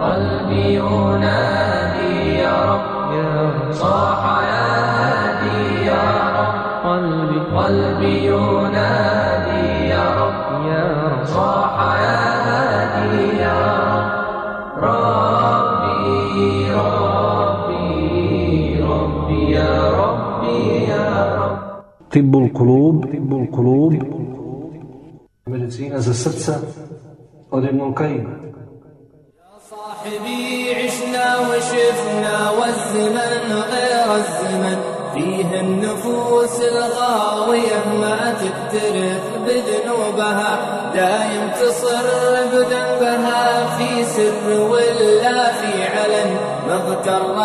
قلبي ينادي يا رب يا رب صاح يا هادي يا رب. قلبي قلبي ينادي يا رب يا رب. صاح يا هادي يا رب. ربي ربي ربي يا ربي يا رب. طب القلوب طب القلوب. Za srca od Ibn Kajima. صاحبي عشنا وشفنا والزمن غير الزمن. فيه النفوس الغاوية ما تكترث بذنوبها. دايم تصر بذنبها في سر ولا في علن. مغتره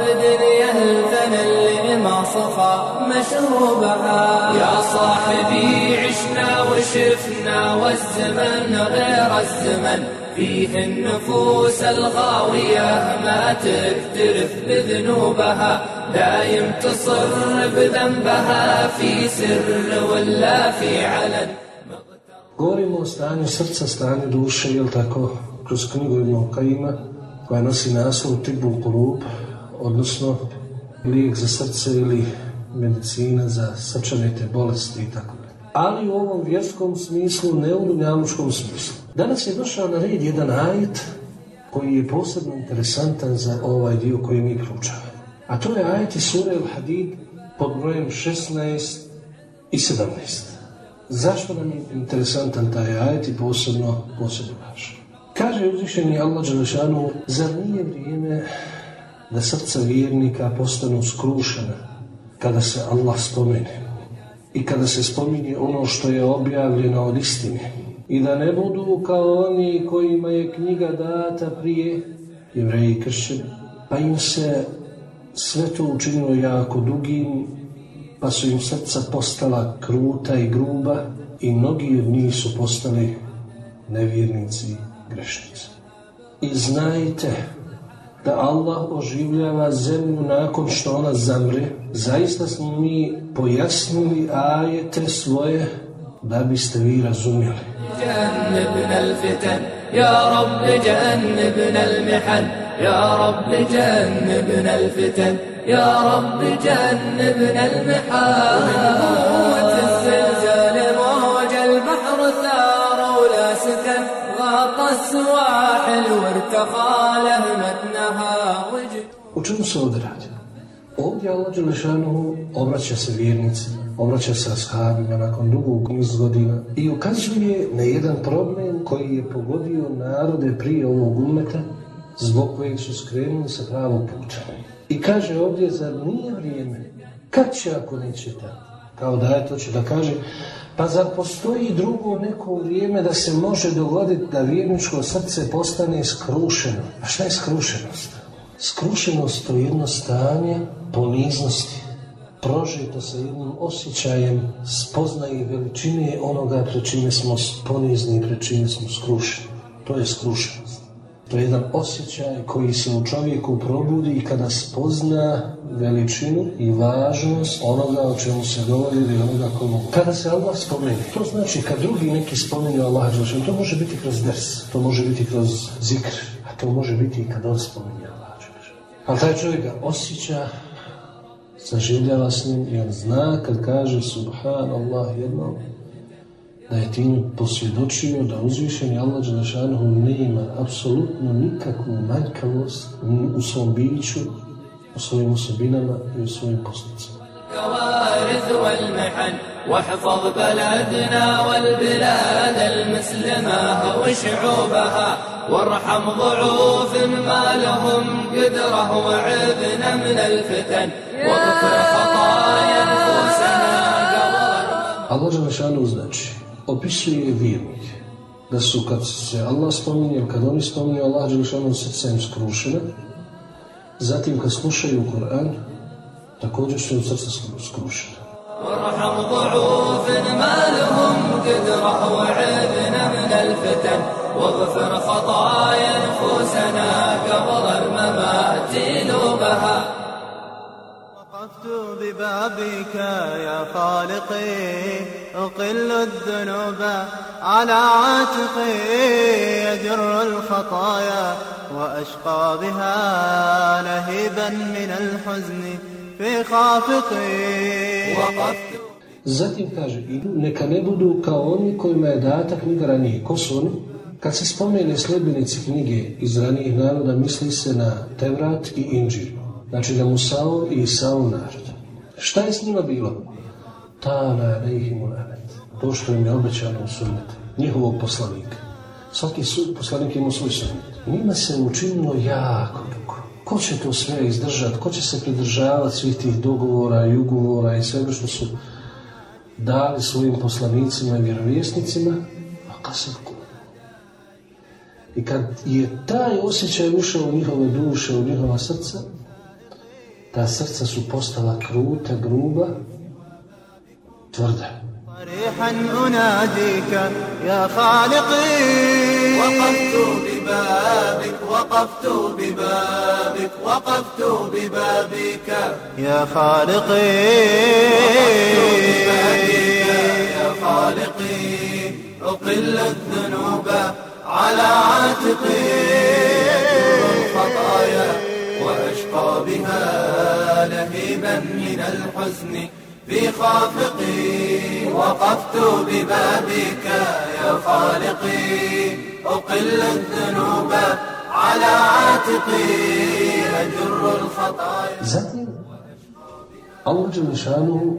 بدنيا الفن اللي ما صفى مشروبها. يا صاحبي عشنا وشفنا والزمن غير الزمن. فيه النفوس الغاوية ما تكترث بذنوبها. دايم تصر بذنبها في سر ولا في علن. Govorimo o stanju srca, stanju duše, jel tako, kroz knjigu Ibn Kajima, koja nosi naslov Tibul Kulub, odnosno lijek za srce ili medicina za srčanite bolesti i tako. Ali u ovom vjerskom smislu, ne u dunjalučkom smislu. Danas je došao na red jedan ajet koji je posebno interesantan za ovaj dio koji mi proučavamo. A to je ajet iz sure Al-Hadid pod brojem 16 i 17. Zašto nam je interesantan taj ajet i posebno, posebno važan? Kaže uzvišeni Allah Đelešanu, zar nije vrijeme da srca vjernika postanu skrušena kada se Allah spomene i kada se spominje ono što je objavljeno od istine i da ne budu kao oni kojima je knjiga data prije? Jevreji kršćani, pa im se sve to učinilo jako dugim pa su im srca postala kruta i gruba i mnogi od njih su postali nevjernici grešnici. I znajte da Allah oživljava zemlju nakon što ona zamre. Zaista smo mi pojasnili ajete svoje da biste vi razumjeli. يا رب جنبنا المحن يا رب جنبنا الفتن يا رب جنبنا المحن U čemu se ovdje radi? Ovdje Allah Đelešanu obraća se vjernicima, obraća se ashabima nakon dugog niz godina i ukazuje na jedan problem koji je pogodio narode prije ovog umeta zbog kojeg su skrenuli sa pravog puta. I kaže ovdje, zar nije vrijeme? Kad će ako neće tako? Kao da je to će da kaže, pa zar postoji drugo neko vrijeme da se može dogoditi da vjerničko srce postane skrušeno? A šta je skrušenost? Skrušenost to je jedno stanje poniznosti, prožeto sa jednim osjećajem spoznaje veličine onoga pred čime smo ponizni i pred čime smo skrušeni. To je skrušenost. To je jedan osjećaj koji se u čovjeku probudi i kada spozna veličinu i važnost onoga o čemu se govori ili onoga komu. Kada se Allah spomeni, to znači kad drugi neki spomenu Allah, to može biti kroz ders, to može biti kroz zikr, a to može biti i kad on spomeni Allah. Ali taj čovjek ga osjeća, saživljava s njim i on zna kad kaže Subhanallah jednom, da je tim posvjedočio da uzvišeni Allah Đelešanuhu nema apsolutno nikakvu manjkavost u svom biću, u svojim osobinama i u svojim postupcima. الكوارث والمحن واحفظ بلدنا والبلاد المسلمة وشعوبها وارحم ضعوف ما لهم قدرة وعذنا من الفتن واغفر خطايا نفوسنا قبل Allah Đelešanuhu znači, opisuje vjernike da su kad se Allah spominje, kad oni spominju Allah Đelešanuhu srca im skrušene, zatim kad slušaju Kur'an, također su im srca skrušene. وارحم ضعوف ما لهم قدرة وعذنا من الفتن واغفر خطايا نفوسنا قبل الممات نوبها وقفت ببابك يا خالقي أقل الذنوب على عاتقي يجر الخطايا وأشقى بها لهيبا من الحزن في خافقي وقفت Zatim kaže, i neka ne budu kao oni kojima je data knjiga ranije. Ko su oni? Kad se spomene sljedbenici knjige iz ranijih naroda, misli se na Tevrat i Inđir. Znači da Musao i Isao narod. Šta je s njima bilo? Tala alejhimu lanet. To što im je obećano u sunnetu. Njihovog poslanika. Svaki su, poslanik ima svoj sunnet. Njima se učinilo jako dugo. Ko će to sve izdržati? Ko će se pridržavati svih tih dogovora i ugovora i svega što su dali svojim poslanicima i vjerovjesnicima? A kasad I kad je taj osjećaj ušao u njihove duše, u njihova srca, ta srca su postala kruta, gruba, tvrda. صريحا أناديك يا خالقي. وقفت ببابك وقفت ببابك وقفت ببابك. يا خالقي. يا خالقي. أقل الذنوب على عاتقي. الخطايا وأشقى بها لهيبا من الحزن. في خافقي وقفت ببابك يا خالقي أقل الذنوب على عاتقي أجر الخطايا Zatim, Allah Đelešanu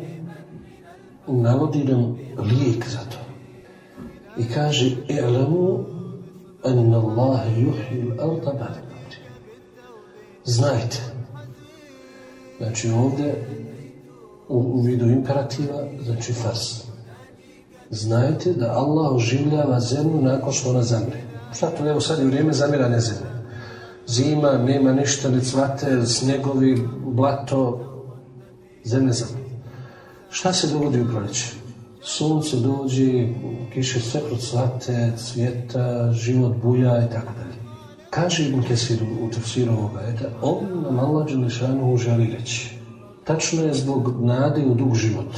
navodi nam lijek za to. I kaže, i'lamu anna Allahe yuhyi al-arda ba'da mawtiha." Znajte. Znači ovdje u, u vidu imperativa, znači fars. Znajte da Allah oživljava zemlju nakon što ona zamre. Šta to evo sad je vrijeme zamiranja zemlje. Zima, nema ništa, ne cvate, snjegovi, blato, zemlje zamre. Šta se dogodi u proljeće? Sunce dođe, kiše sve procvate, cvjeta, život buja i tako dalje. Kaže Ibn Kesir u tefsiru ovoga, eta, ovim nam Allah Đelešanu želi reći. Tačno je zbog nade u dug život,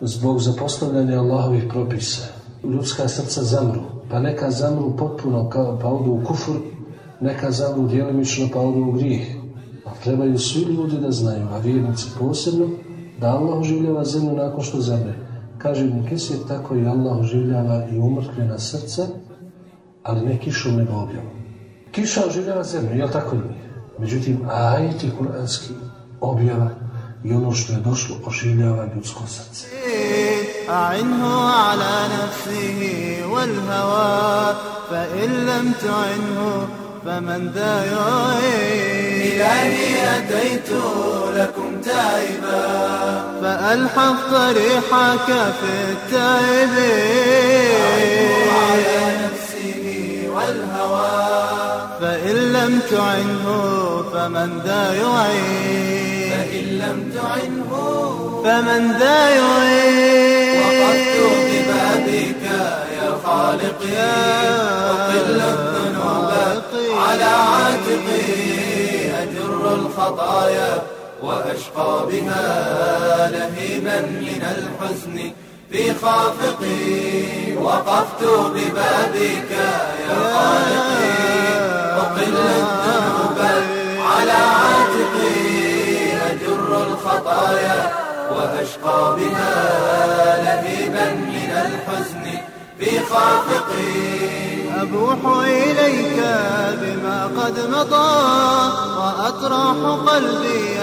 zbog zapostavljanja Allahovih propisa. Ljudska srca zamru, pa neka zamru potpuno, kao, pa odu u kufur, neka zamru djelimično, pa odu u grijeh. A trebaju svi ljudi da znaju, a vjernici posebno, da Allah oživljava zemlju nakon što zamre. Kaže Ibn Kesir, tako i Allah oživljava i umrtvljena srca, ali ne kišom nego objavom. Kiša oživljava zemlju, jel tako nije? Međutim, ajeti kuranski objava i ono što je došlo oživljava ljudsko srce. أعنه على نفسه والهوى فإن لم تعنه فمن ذا يعين؟ إلهي أتيت لكم تائبا. فألحظ ريحك في التائبين. فإن لم تعنه فمن ذا يعين. فإن لم تعنه فمن ذا يعين. وقفت ببابك يا خالقي أقل الذنوب على عاتقي. أجر الخطايا وأشقى بها لهيبا من الحزن في خافقي. وقفت ببابك يا خالقي. أقل الذنوب على عاتقي أجر الخطايا وأشقى بها لهيبا من الحزن في خافقي أبوح إليك بما قد مضى وأطرح قلبي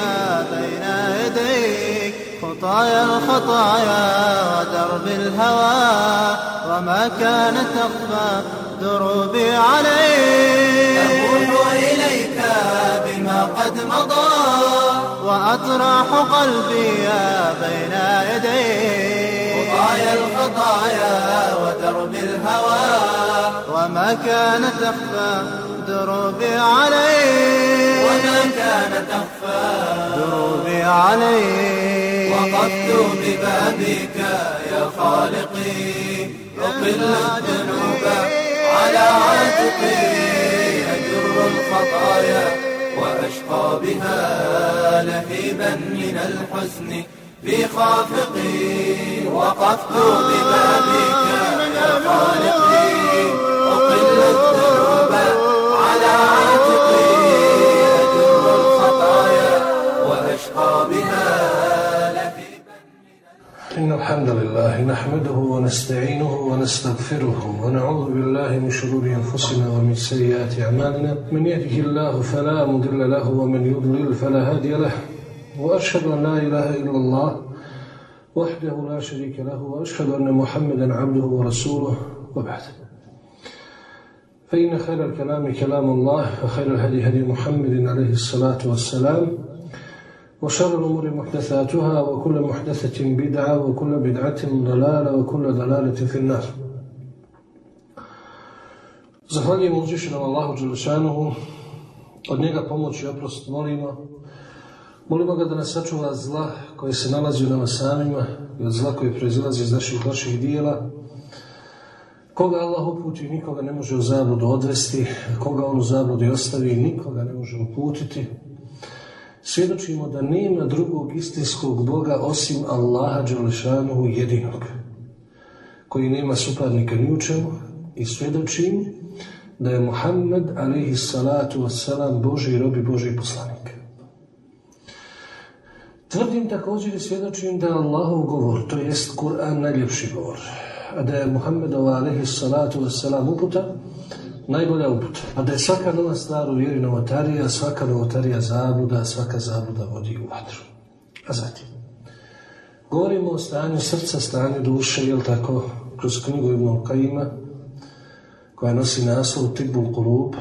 بين يديك. خطايا الخطايا ودرب الهوى وما كان تخفى دروبي عليك. أبوح إليك بما قد مضى. وأطرح قلبي بين يديك. خطايا الخطايا ودرب الهوى. وما كان تخفى دروبي عليك. وما كان تخفى دروبي عليك. وقفت ببابك يا خالقي. أقل الذنوب على عاتقي أجر الخطايا وأشقى بها لهيبا من الحزن في خافقي وقفت ببابك. يا خالقي أقل الذنوب على عاتقي أجر الخطايا وأشقى بها إن الحمد لله نحمده ونستعينه ونستغفره ونعوذ بالله من شرور أنفسنا ومن سيئات أعمالنا. من يهده الله فلا مضل له ومن يضلل فلا هادي له. وأشهد أن لا إله إلا الله وحده لا شريك له وأشهد أن محمدا عبده ورسوله. وبعد. فإن خير الكلام كلام الله وخير الهدي هدي محمد عليه الصلاة والسلام. وشر الأمور محدثاتها وكل محدثة بدعة وكل بدعة ضلالة وكل ضلالة في النار Zahvaljujem uzvišenom Allahu Đelešanuhu, od njega pomoć i oprost molimo. Molimo ga da nas sačuva zla koje se nalazi u nama samima i od zla koje proizilazi iz naših loših dijela. Koga Allah uputi, nikoga ne može u zabludu odvesti, koga on u zabludi ostavi, nikoga ne može uputiti. Svjedočimo da nema drugog istinskog Boga osim Allaha Đelešanuhu jedinog, koji nema suparnika ni u čemu i svjedočim da je Muhammed alaihi salatu wassalam Boži robi Boži poslanik. Tvrdim također i svjedočim da je Allahov govor, to jest Kur'an, najljepši govor, a da je Muhammedova alaihi salatu wassalam uputa, najbolja uputa. A da je svaka nova stvar u vjeri novotarija, svaka novotarija zabluda, svaka zabluda vodi u vatru. A zatim, govorimo o stanju srca, stanju duše, jel tako, kroz knjigu Ibn Kajima, koja nosi naslov Tibul Kulub,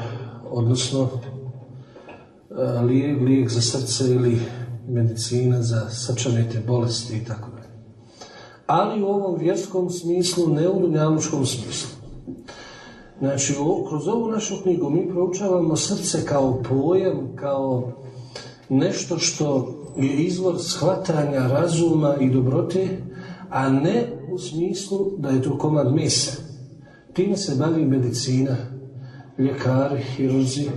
odnosno lijek, lijek za srce ili medicina za srčanete bolesti i tako dalje. Ali u ovom vjerskom smislu, ne u dunjalučkom smislu. Znači, kroz ovu našu knjigu mi proučavamo srce kao pojam, kao nešto što je izvor shvatanja razuma i dobrote, a ne u smislu da je to komad mesa. Time se bavi medicina, ljekari, hirurzi,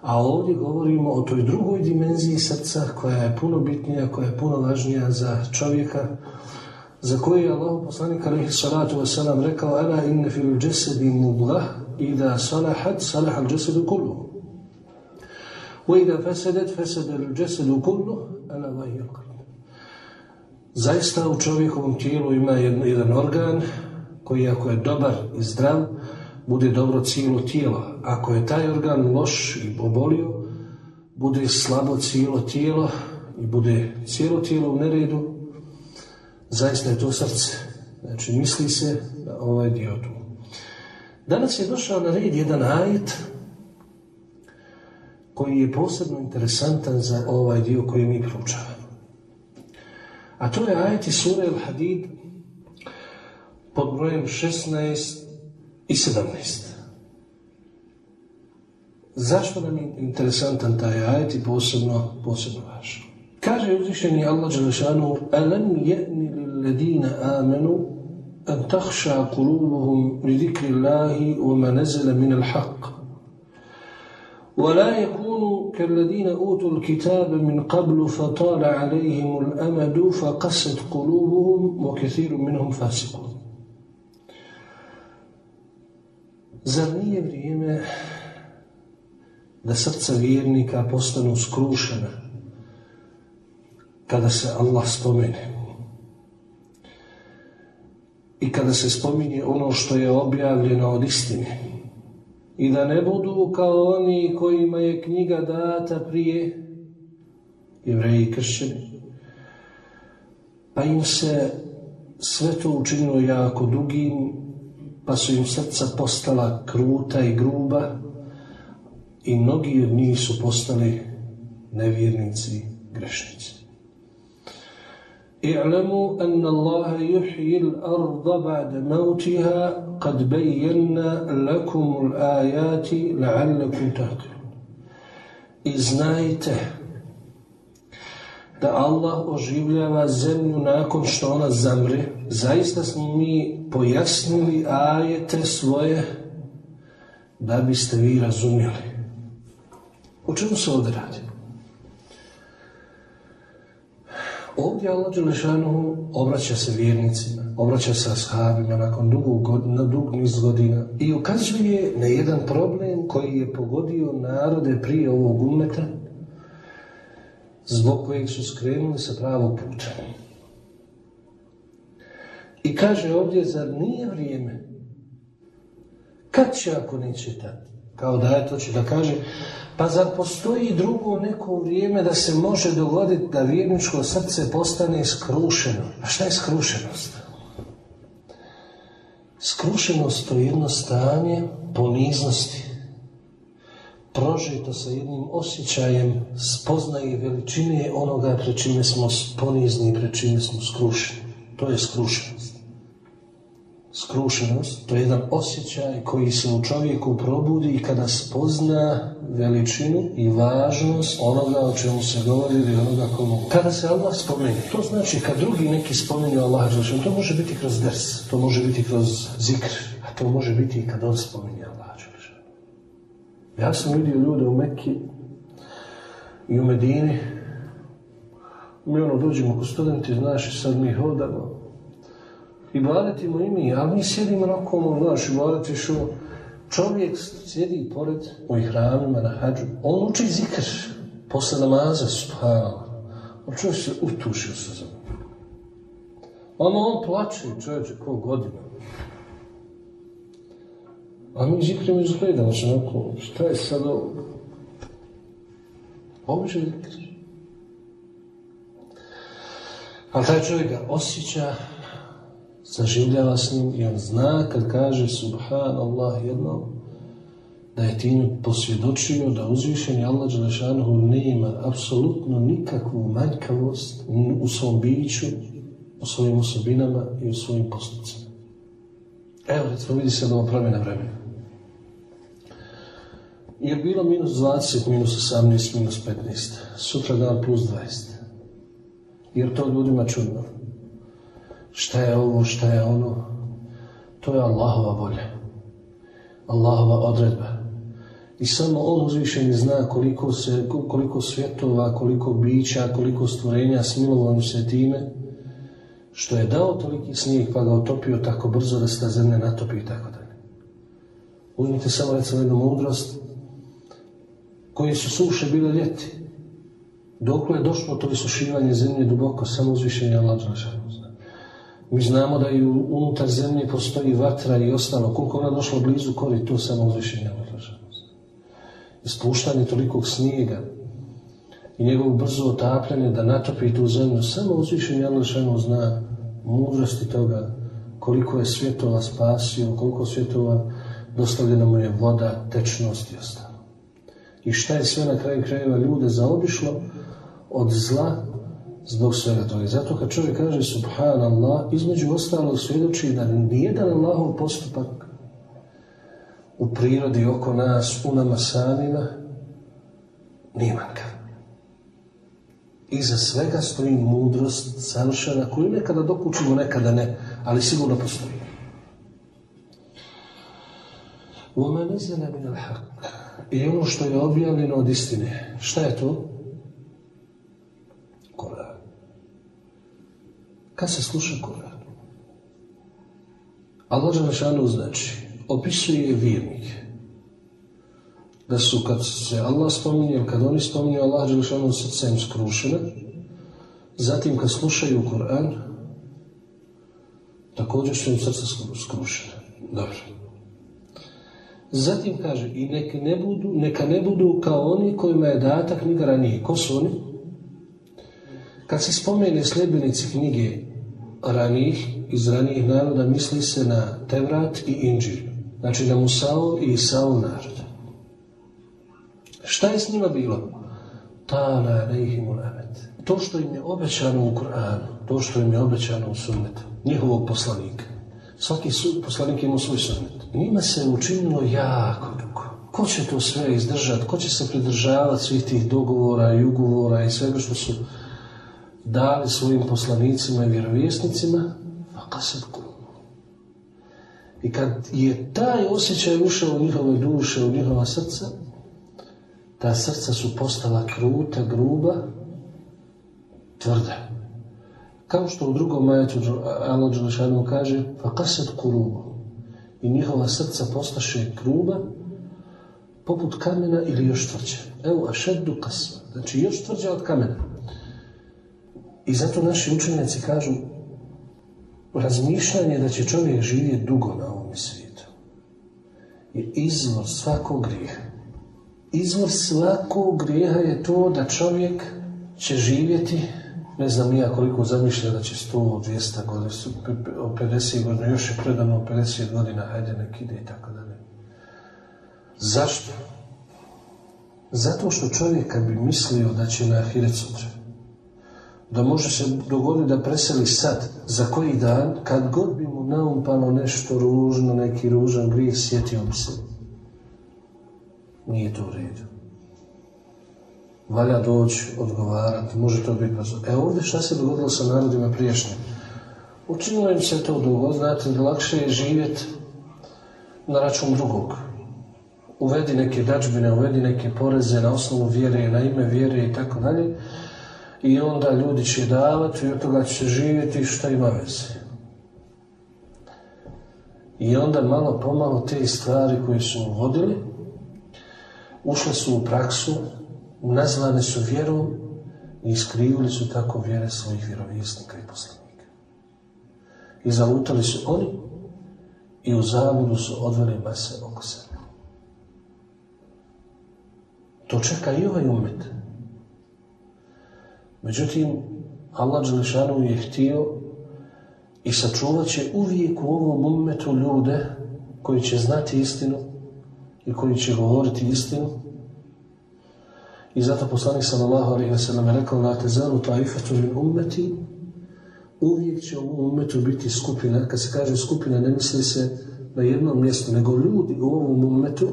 a ovdje govorimo o toj drugoj dimenziji srca koja je puno bitnija, koja je puno važnija za čovjeka, za koji je Allah poslanik alaihi salatu wasalam rekao Ala inne fil džesedi mudlah Ida salahat salahal džesedu kullu Wa ida fesedet fesedel džesedu kullu Ala vahijel Zaista u čovjekovom tijelu ima jedan, jedan organ koji ako je dobar i zdrav bude dobro cijelo tijelo. Ako je taj organ loš i obolio, bude slabo cijelo tijelo i bude cijelo tijelo u neredu, zaista je to srce. Znači, misli se na ovaj dio tu. Danas je došao na red jedan ajet koji je posebno interesantan za ovaj dio koji mi proučavamo. A to je ajet iz Sura al-Hadid pod brojem 16 i 17. Zašto nam je interesantan taj ajet i posebno, posebno važno? kaže uzvišeni Allah Đelešanu Alam jedni للذين آمنوا أن تخشى قلوبهم لذكر الله وما نزل من الحق؟ ولا يكونوا كالذين أوتوا الكتاب من قبل فطال عليهم الأمد فقست قلوبهم وكثير منهم فاسقون. زرني بريمة لسرط صغيرني كابوستانو سكروشنا kada se Allah spomene? I kada se spominje ono što je objavljeno od istine. I da ne budu kao oni kojima je knjiga data prije jevreji i kršćani. Pa im se sve to učinilo jako dugim pa su im srca postala kruta i gruba i mnogi od njih su postali nevjernici, grešnici. اعلموا أن الله يحيي الأرض بعد موتها قد بينا لكم الآيات لعلكم تهتدون I znajte da Allah oživljava zemlju nakon što ona zamre. Zaista smo mi pojasnili ajete svoje da biste vi razumjeli. O čemu se ovdje radi? Ovdje Allah Đelešanu obraća se vjernicima, obraća se ashabima nakon dugog godina, dug niz godina i ukazuje na jedan problem koji je pogodio narode prije ovog umeta zbog kojeg su skrenuli sa pravog puta. I kaže ovdje, zar nije vrijeme? Kad će ako neće tad? Kao da je to će da kaže, pa zar postoji drugo neko vrijeme da se može dogoditi da vjerničko srce postane skrušeno? A šta je skrušenost? Skrušenost to je jedno stanje poniznosti, prožito sa jednim osjećajem spoznaje veličine onoga pred čime smo ponizni i pred čime smo skrušeni. To je skrušenost. Skrušenost, to je jedan osjećaj koji se u čovjeku probudi kada spozna veličinu i važnost onoga o čemu se govori ili onoga komu. Kada se Allah spomeni, to znači kad drugi neki spominju Allah, to može biti kroz ders, to može biti kroz zikr, a to može biti i kad on spominje Allah. Ja sam vidio ljude u Mekki i u Medini. Mi ono dođemo ko studenti, znaš, sad mi hodamo. I badetimo i mi, ali mi sjedimo na komu, znaš, i badeti što čovjek sjedi pored u hramima na hađu. On uči zikr posle namaza, subhanallah. On čovjek se utušio sa za Ono on plače, čovječe, ko godina. A mi zikrimo izgledamo se onako, šta je sad ovo? Ovo će zikr. Ali taj čovjek ga osjeća, zaživljava s njim i on zna kad kaže Subhanallah jedno, da je tim posvjedočio da uzvišeni Allah Đelešanuhu nema apsolutno nikakvu manjkavost u svom biću, u svojim osobinama i u svojim postupcima. Evo, recimo, vidi se da ovo promjena vremena je bilo minus 20, minus 18, minus 15. Sutra dan plus 20. Jer to ljudima čudno. Šta je ovo, šta je ono? To je Allahova volja. Allahova odredba. I samo on uzvišeni zna koliko, se, koliko svjetova, koliko bića, koliko stvorenja smilovao se time, što je dao toliki snijeg pa ga otopio tako brzo da se ta zemlja natopi i tako dalje. Uzmite samo recimo jednu mudrost, koje su suše bile ljeti. Dokle je došlo to isušivanje zemlje duboko, samo uzvišenje Allah Mi znamo da i unutar zemlje postoji vatra i ostalo. Koliko ona došla blizu kori, to samo uzvišenje Allah Ispuštanje tolikog snijega i njegovo brzo otapljanje da natopi tu zemlju, samo uzvišenje Allah zna mudrosti toga koliko je svjetova spasio, koliko svjetova dostavljena mu je voda, tečnost i ostalo. I šta je sve na kraju krajeva ljude zaobišlo? Od zla zbog svega toga. Zato kad čovjek kaže subhanallah, između ostalog svjedoči da nijedan Allahov postupak u prirodi oko nas, u nama samima, nije manjkav. Iza svega stoji mudrost savršena koju nekada dokučimo, nekada ne, ali sigurno postoji. وَمَا نَزَلَ مِنَ الْحَقِّ i ono što je objavljeno od istine. Šta je to? Kad se sluša Koran? Allah Đelešanu znači, opisuje vjernike. Da su kad se Allah spominje, kad oni spominju Allah Đelešanu srcem skrušene, zatim kad slušaju Koran, također su im srca skrušene. Dobro. Zatim kaže, i neka ne budu, neka ne budu kao oni kojima je data knjiga ranije. Ko su oni? Kad se spomene sljedbenici knjige ranijih, iz ranijih naroda, misli se na Tevrat i Inđir. Znači na Musao i Isao narod. Šta je s njima bilo? Tala To što im je obećano u Kur'anu, to što im je obećano u sunnetu, njihovog poslanika. Svaki su, poslanik ima svoj sunnet. Njima se učinilo jako dugo. Ko će to sve izdržati? Ko će se pridržavati svih tih dogovora i ugovora i svega što su dali svojim poslanicima i vjerovjesnicima? A se I kad je taj osjećaj ušao u njihove duše, u njihova srca, ta srca su postala kruta, gruba, tvrda. Kao što u drugom majetu Allah Đelešanu kaže فَقَسَدْ قُلُوبُ I njihova srca postaše gruba poput kamena ili još tvrđe. Evo, a šeddu kasma. Znači, još tvrđe od kamena. I zato naši učenjaci kažu razmišljanje da će čovjek živjeti dugo na ovom svijetu je izvor svakog grijeha. Izvor svakog grijeha je to da čovjek će živjeti ne znam nija koliko zamišlja da će 100, 200 godina, 50 godina, još je predano 50 godina, hajde nek ide i tako dalje. Zašto? Zato što čovjek kad bi mislio da će na ahiret sutra, da može se dogoditi da preseli sad, za koji dan, kad god bi mu naumpalo nešto ružno, neki ružan grijeh, sjetio bi se. Nije to u redu. Valja doći, odgovarati, može to biti brzo. E ovdje šta se dogodilo sa narodima priješnjim? Učinilo im se to dugo, znate, lakše je živjeti na račun drugog. Uvedi neke dačbine, uvedi neke poreze na osnovu vjere, na ime vjere i tako dalje i onda ljudi će davati i od toga će živjeti šta ima veze. I onda malo pomalo te stvari koje su uvodili ušle su u praksu, nazvane su vjerom i iskrivili su tako vjere svojih vjerovjesnika i poslanika. I zalutali su oni i u zabudu su odveli mase oko sebe. To čeka i ovaj umet. Međutim, Allah Đelešanu je htio i sačuvat će uvijek u ovom umetu ljude koji će znati istinu i koji će govoriti istinu. I zato poslanik sallallahu alaihi wa sallam je rekao La tezalu taifatu min ummeti uvijek će u umetu biti skupina. Kad se kaže skupina, ne misli se na jednom mjestu, nego ljudi u ovom umetu,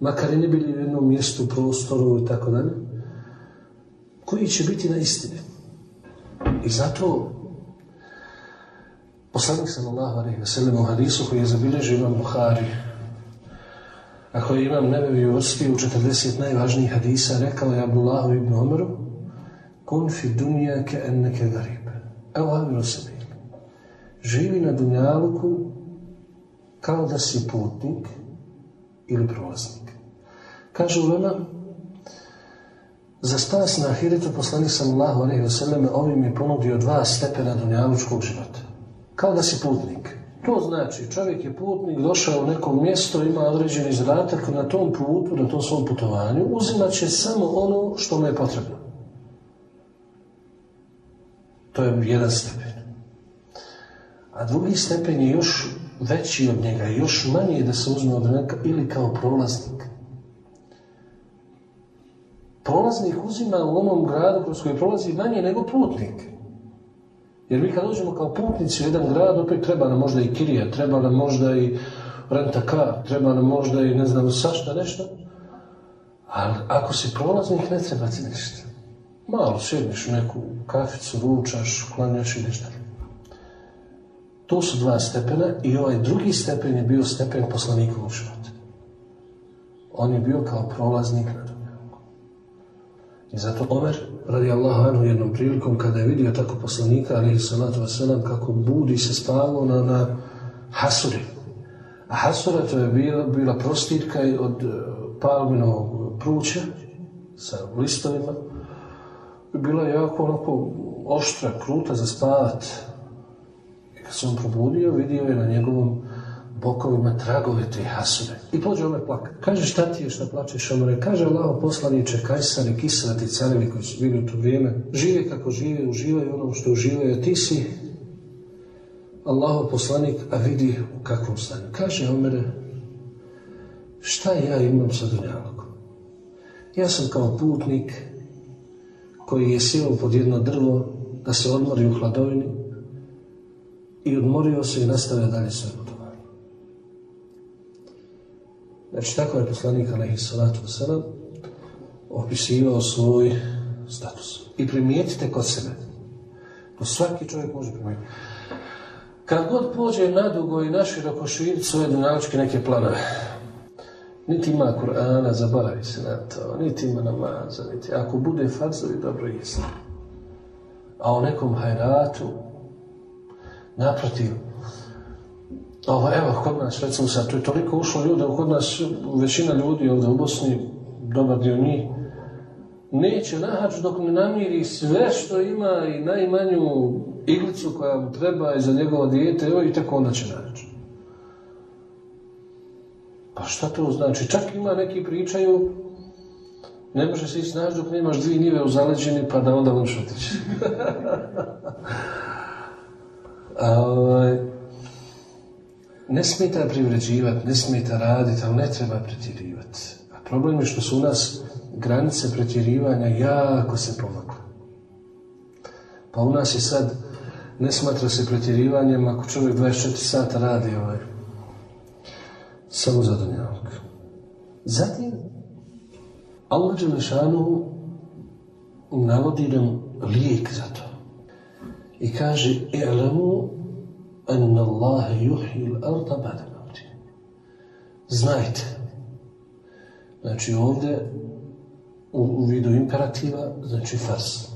makar i ne bili u jednom mjestu, prostoru i tako dalje, koji će biti na istine. I zato poslanik sallallahu alaihi wa sallam u hadisu koji je zabilježio imam Buhari, a koji imam nebevi uvrstio u 40 najvažnijih hadisa, rekao je Abdullahu ibn Omeru, kun fi dunja ke enneke garib. Evo aviru se Živi na dunjaluku kao da si putnik ili prolaznik. Kaže Ulema, za spas na ahiretu poslanik sallallahu alaihi wa sallam ovim je ponudio dva stepena dunjalučkog života. Kao da si putnik. To znači, čovjek je putnik, došao u neko mjesto, ima određeni zadatak na tom putu, na tom svom putovanju, uzimat će samo ono što mu je potrebno. To je jedan stepen. A drugi stepen je još veći od njega, još manje da se uzme od neka, ili kao prolaznik prolaznik uzima u onom gradu kroz koji prolazi manje nego putnik. Jer mi kad dođemo kao putnici u jedan grad, opet treba nam možda i kirija, treba nam možda i renta kar, treba nam možda i ne znam sašta nešto. Ali ako si prolaznik, ne treba ti ništa. Malo sjedniš u neku kaficu, ručaš, klanjaš i nešto. To su dva stepena i ovaj drugi stepen je bio stepen poslanikovog života. On je bio kao prolaznik na i zato Omer, radi Allahu anhu, jednom prilikom, kada je vidio tako poslanika, ali salatu wasalam, kako budi se spavao na, na hasuri. A hasura to je bila, bila prostirka od e, palminog pruća sa listovima. Bila je jako onako oštra, kruta za spavat. I kad se on probudio, vidio je na njegovom bokovima tragove te hasure. I pođe ome plakat. Kaže šta ti je šta plačeš omore? Kaže Allah poslaniče, kajsari, kisrati carevi koji su bili u to vrijeme. Žive kako žive, uživaju ono što uživaju. Ti si Allaho poslanik, a vidi u kakvom stanju. Kaže Omere, šta ja imam sa dunjalogom? Ja sam kao putnik koji je sjeo pod jedno drvo da se odmori u hladovini i odmorio se i nastavio dalje sve Znači, tako je poslanik alaihi salatu wasalam opisivao svoj status. I primijetite kod sebe. To svaki čovjek može primijetiti. Kad god pođe nadugo i naširoko širiti svoje dunjaličke neke planove, niti ima Kur'ana, zaboravi se na to, niti ima namaza, niti ako bude farzovi, dobro jesi. a o nekom hajratu, naprotiv, ovo, evo, kod nas, recimo sad, tu je toliko ušlo ljudi, kod nas većina ljudi ovdje u Bosni, dobar dio njih, neće nahač dok ne namiri sve što ima i najmanju iglicu koja mu treba i za njegovo dijete, evo i tek onda će naći. Pa šta to znači? Čak ima neki pričaju, ne može se ići naći dok nemaš dvije nive u zaleđini, pa da onda možeš otići. Ne smeta privređivati, ne smeta raditi, ali ne treba pretjerivati. A problem je što su u nas granice pretjerivanja jako se pomakle. Pa u nas je sad, ne smatra se pretjerivanjem ako čovjek 24 sata radi ovaj, samo za dunjavog. Zatim, Allah Đelešanu navodi nam lijek za to. I kaže, i'lamu anna Allahe yuhyi l-arda bada Znajte. Znači ovdje u, u vidu imperativa, znači fars.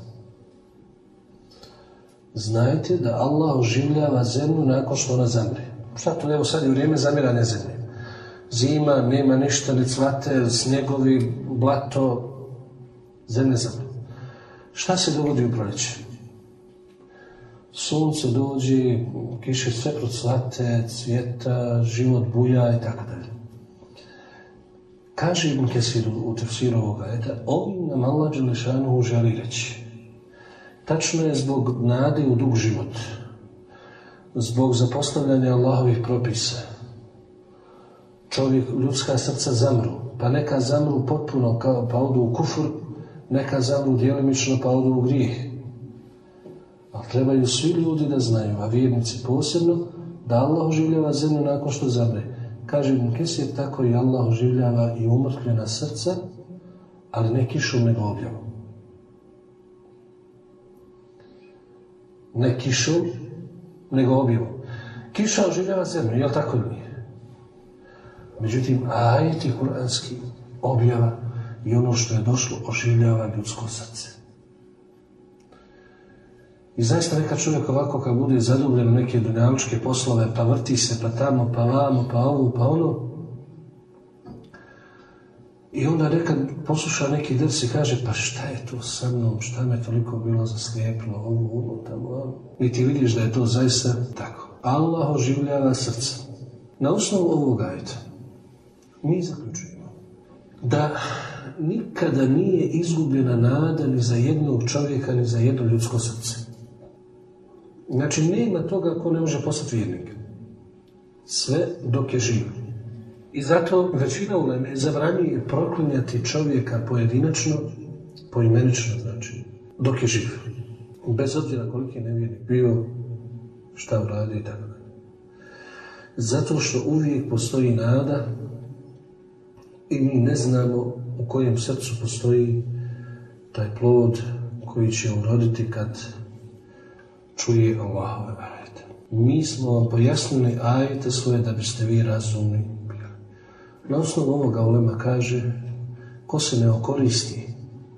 Znajte da Allah oživljava zemlju nakon što ona zamre. Šta to, evo sad je vrijeme zamiranja zemlje. Zima, nema ništa, ni cvate, snjegovi, blato, zemlje zamre. Šta se dogodi u proljeće? Sunce dođe, kiše sve procvate, cvjeta, život buja i tako dalje. Kaže Ibn Kesir u tefsiru ovoga eta, ovim nam Allah Đelešanu želi reći. Tačno je zbog nade u dug život, zbog zapostavljanja Allahovih propisa. Čovjek, ljudska srca zamru, pa neka zamru potpuno, pa odu u kufur, neka zamru djelimično, pa odu u grijeh. Ali trebaju svi ljudi da znaju, a vjernici posebno, da Allah oživljava zemlju nakon što zamre. Kaže Ibn Kesir, tako i Allah oživljava i umrtvljena srca, ali ne kišu, nego objavu. Ne kišu, nego objavu. Kiša oživljava zemlju, jel tako ili nije? Međutim, ajeti kuranski objava i ono što je došlo oživljava ljudsko srce. I zaista neka čovjek ovako kad bude zadubljen u neke dunjalučke poslove, pa vrti se pa tamo, pa vamo, pa ovo, pa ono. I onda nekad posluša neki drs i kaže, pa šta je to sa mnom, šta me toliko bilo zaslijepilo, ovo, ono, tamo, ovo. I ti vidiš da je to zaista tako. Allah oživljava srce. Na osnovu ovoga je Mi zaključujemo da nikada nije izgubljena nada ni za jednog čovjeka, ni za jedno ljudsko srce. Znači, nema toga ko ne može postati vjernik. Sve dok je živ. I zato većina uleme zabranjuje proklinjati čovjeka pojedinačno, poimenično znači, dok je živ. Bez obzira koliki je nevjernik bio, šta uradi i tako Zato što uvijek postoji nada i mi ne znamo u kojem srcu postoji taj plod koji će uroditi kad čuje Allahove ajete. Mi smo vam pojasnili ajete svoje da biste vi razumni bili. Na osnovu ovoga ulema kaže ko se ne okoristi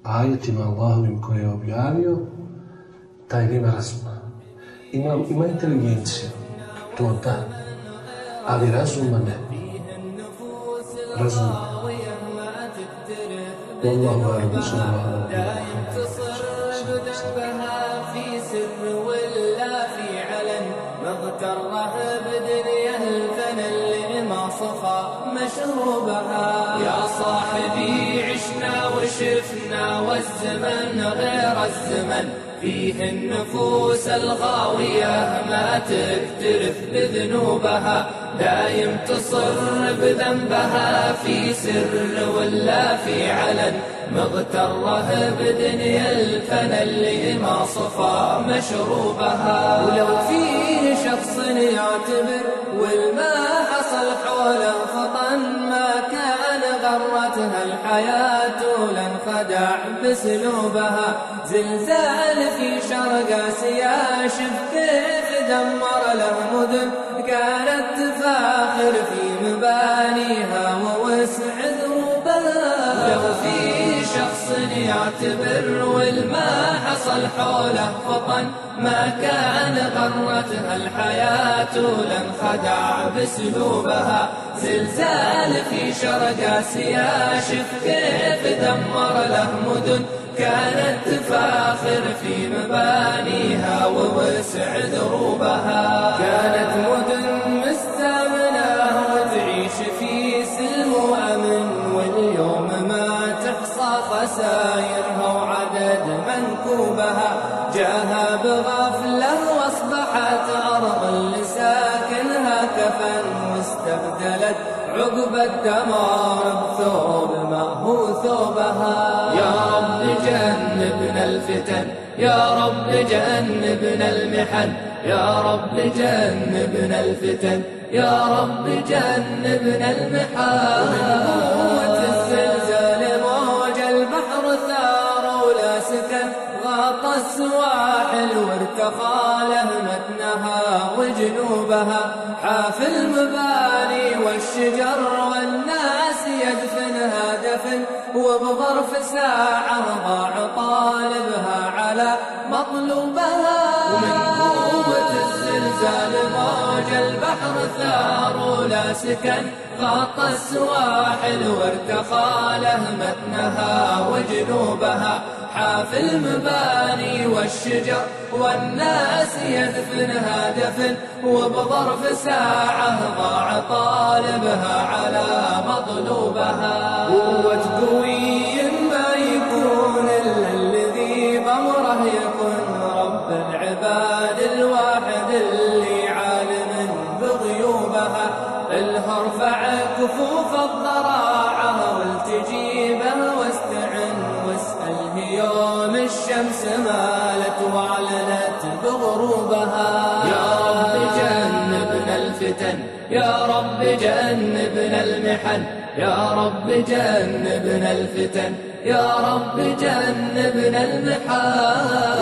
ajetima Allahovim koje je objavio, taj nema razuma. Ima, ima inteligenciju, to da, ali razuma ne. Razuma. Wallahu a'lam. واغتره بدنيا صفى مشروبها. يا صاحبي عشنا وشفنا والزمن غير الزمن. فيه النفوس الغاوية ما تكترث بذنوبها. دايم تصر بذنبها في سر ولا في علن. مغترة بدنيا الفن اللي ما صفى مشروبها. ولو فيه شخص يعتبر والما حوله خطأ ما كان غرتها الحياة لانخدع بسلوبها. زلزال في شرق آسيا شف كيف دمر له مدن كانت تفاخر في مبانيها ووسع يعتبر والما حصل حوله فطن ما كان غرتها الحياة لم خدع بسلوبها. زلزال في شرق آسيا شف كيف دمر له مدن. كانت تفاخر في مبانيها ووسع دروبها. كانت مدن خسائرها وعدد منكوبها. جاها بغفلة وأصبحت أرض لساكنها كفن واستبدلت عقب الدمار بثوب ما هو ثوبها يا رب جنبنا الفتن يا رب جنبنا المحن يا رب جنبنا الفتن يا رب جنبنا المحن. وارتخى لهمتنها وجنوبها. حاف المباني والشجر والناس يدفنها دفن وبظرف ساعة ضاع طالبها على مطلوبها. قوة الزلزال موج البحر ثار ولا سكن غاط السواحل وارتخى لهمتنها وجنوبها. حاف المباني والشجر والناس يدفنها دفن وبظرف ساعة ضاع طالبها على مطلوبها. قوة قوي جنبنا المحن. يا رب جنبنا الفتن. يا رب جنبنا المحن.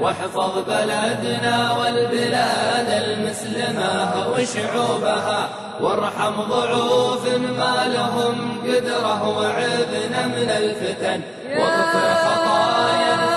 واحفظ بلدنا والبلاد المسلمة وشعوبها وارحم ضعوف ما لهم قدرة وعذنا من الفتن. واغفر خطايا